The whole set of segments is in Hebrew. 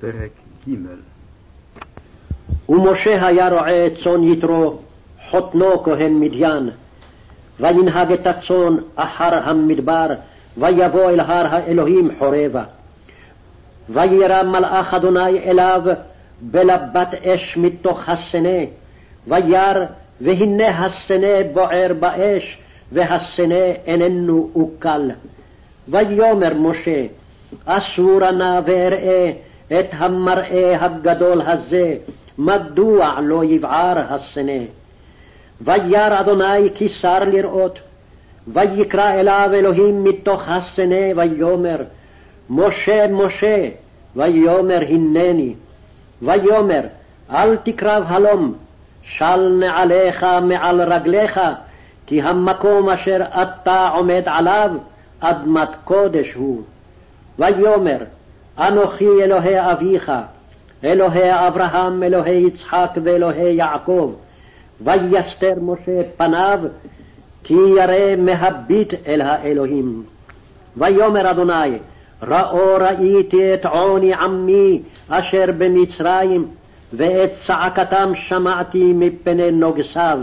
פרק ג' ומשה היה רועה צאן יתרו, חותנו כהן מדיין. וינהג את הצאן אחר המדבר, ויבוא אל הר האלוהים חורבה. וירא מלאך אדוני אליו בלבת אש מתוך הסנה, וירא והנה הסנה בוער באש, והסנה איננו אוקל. ויאמר משה, אסורה נא ואראה את המראה הגדול הזה, מדוע לא יבער הסנה? וירא אדוני כי שר לראות, ויקרא אליו אלוהים מתוך הסנה, ויאמר, משה, משה, ויאמר הנני. ויאמר, אל תקרב הלום, של נעליך מעל רגליך, כי המקום אשר אתה עומד עליו, אדמת קודש הוא. ויאמר, אנוכי אלוהי אביך, אלוהי אברהם, אלוהי יצחק ואלוהי יעקב. ויסתר משה פניו, כי ירא מהביט אל האלוהים. ויאמר אדוני, ראו ראיתי את עוני עמי אשר במצרים, ואת צעקתם שמעתי מפני נוגסיו,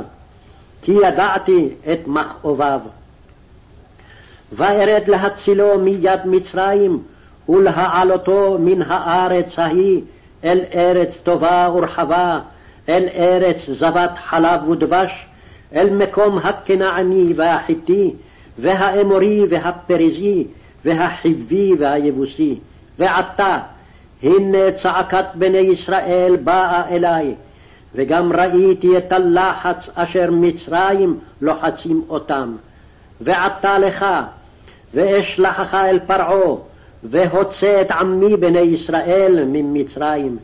כי ידעתי את מכאוביו. וארד להצילו מיד מצרים, ולהעלותו מן הארץ ההיא אל ארץ טובה ורחבה, אל ארץ זבת חלב ודבש, אל מקום הכנעני והחיתי, והאמורי והפריזי, והחיבי והיבוסי. ועתה, הנה צעקת בני ישראל באה אלי, וגם ראיתי את הלחץ אשר מצרים לוחצים אותם. ועתה לך, ואשלחך אל פרעה, והוצא את עמי בני ישראל ממצרים.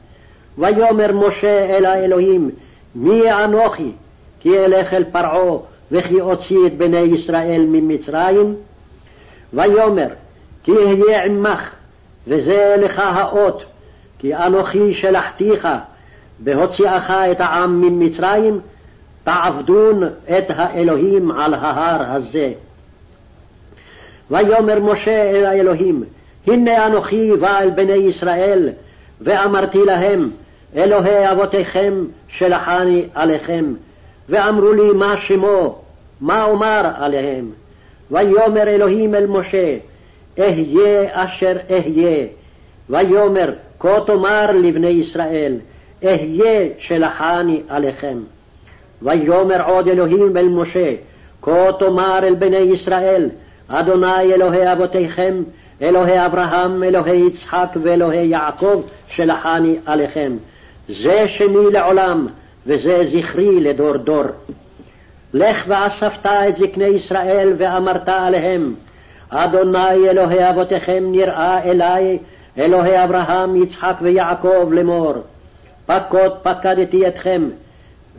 ויאמר משה אל האלוהים, מי אנוכי? כי אלך אל פרעה, וכי אוציא את בני ישראל ממצרים? ויאמר, כי אהיה עמך, וזה לך האות, כי אנוכי שלחתיך, בהוציאך את העם ממצרים, תעבדון את האלוהים על ההר הזה. ויאמר משה אל האלוהים, הנה אנוכי בא אל בני ישראל, ואמרתי להם, אלוהי אבותיכם שלחני עליכם, ואמרו לי מה שמו, מה אומר עליהם. ויאמר אלוהים אל משה, אהיה אשר אהיה. ויאמר, כה תאמר לבני ישראל, אהיה שלחני עליכם. ויאמר עוד אלוהים אל משה, כה תאמר אל בני ישראל, אדוני אלוהי אבותיכם, אלוהי אברהם, אלוהי יצחק ואלוהי יעקב, שלחני עליכם. זה שמי לעולם, וזה זכרי לדור דור. לך ואספת את זקני ישראל ואמרת עליהם, אדוני אלוהי אבותיכם נראה אלי, אלוהי אברהם, יצחק ויעקב לאמור. פקוד פקדתי אתכם,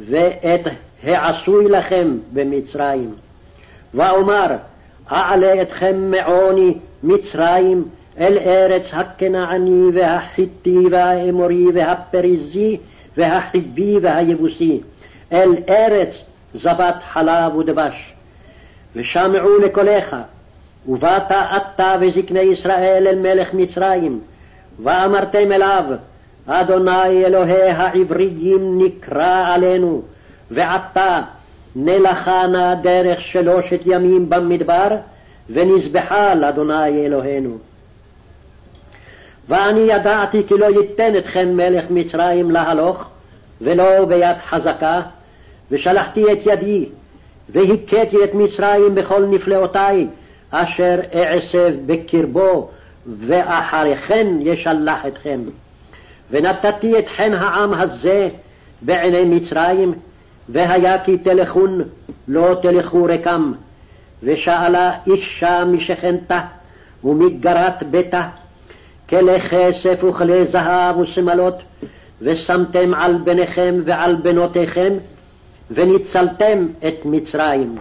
ואת העשוי לכם במצרים. ואומר, אעלה אתכם מעוני מצרים אל ארץ הכנעני והחיטי והאמורי והפריזי והחיבי והיבוסי, אל ארץ זבת חלב ודבש. ושמעו לקולך, ובאת אתה וזקני ישראל אל מלך מצרים, ואמרתם אליו, אדוני אלוהי העבריים נקרא עלינו, ועתה נלכה נא דרך שלושת ימים במדבר, ונזבחה לאדוני אלוהינו. ואני ידעתי כי לא ייתן אתכם מלך מצרים להלוך, ולא ביד חזקה, ושלחתי את ידי, והכיתי את מצרים בכל נפלאותי, אשר אעשב בקרבו, ואחריכן ישלח אתכם. ונתתי את חן העם הזה בעיני מצרים, והיה כי תלכון, לא תלכו רקם. ושאלה אישה משכנתה ומגרת ביתה, כלי כסף וכלי זהב ושמלות, ושמתם על בניכם ועל בנותיכם, וניצלתם את מצרים.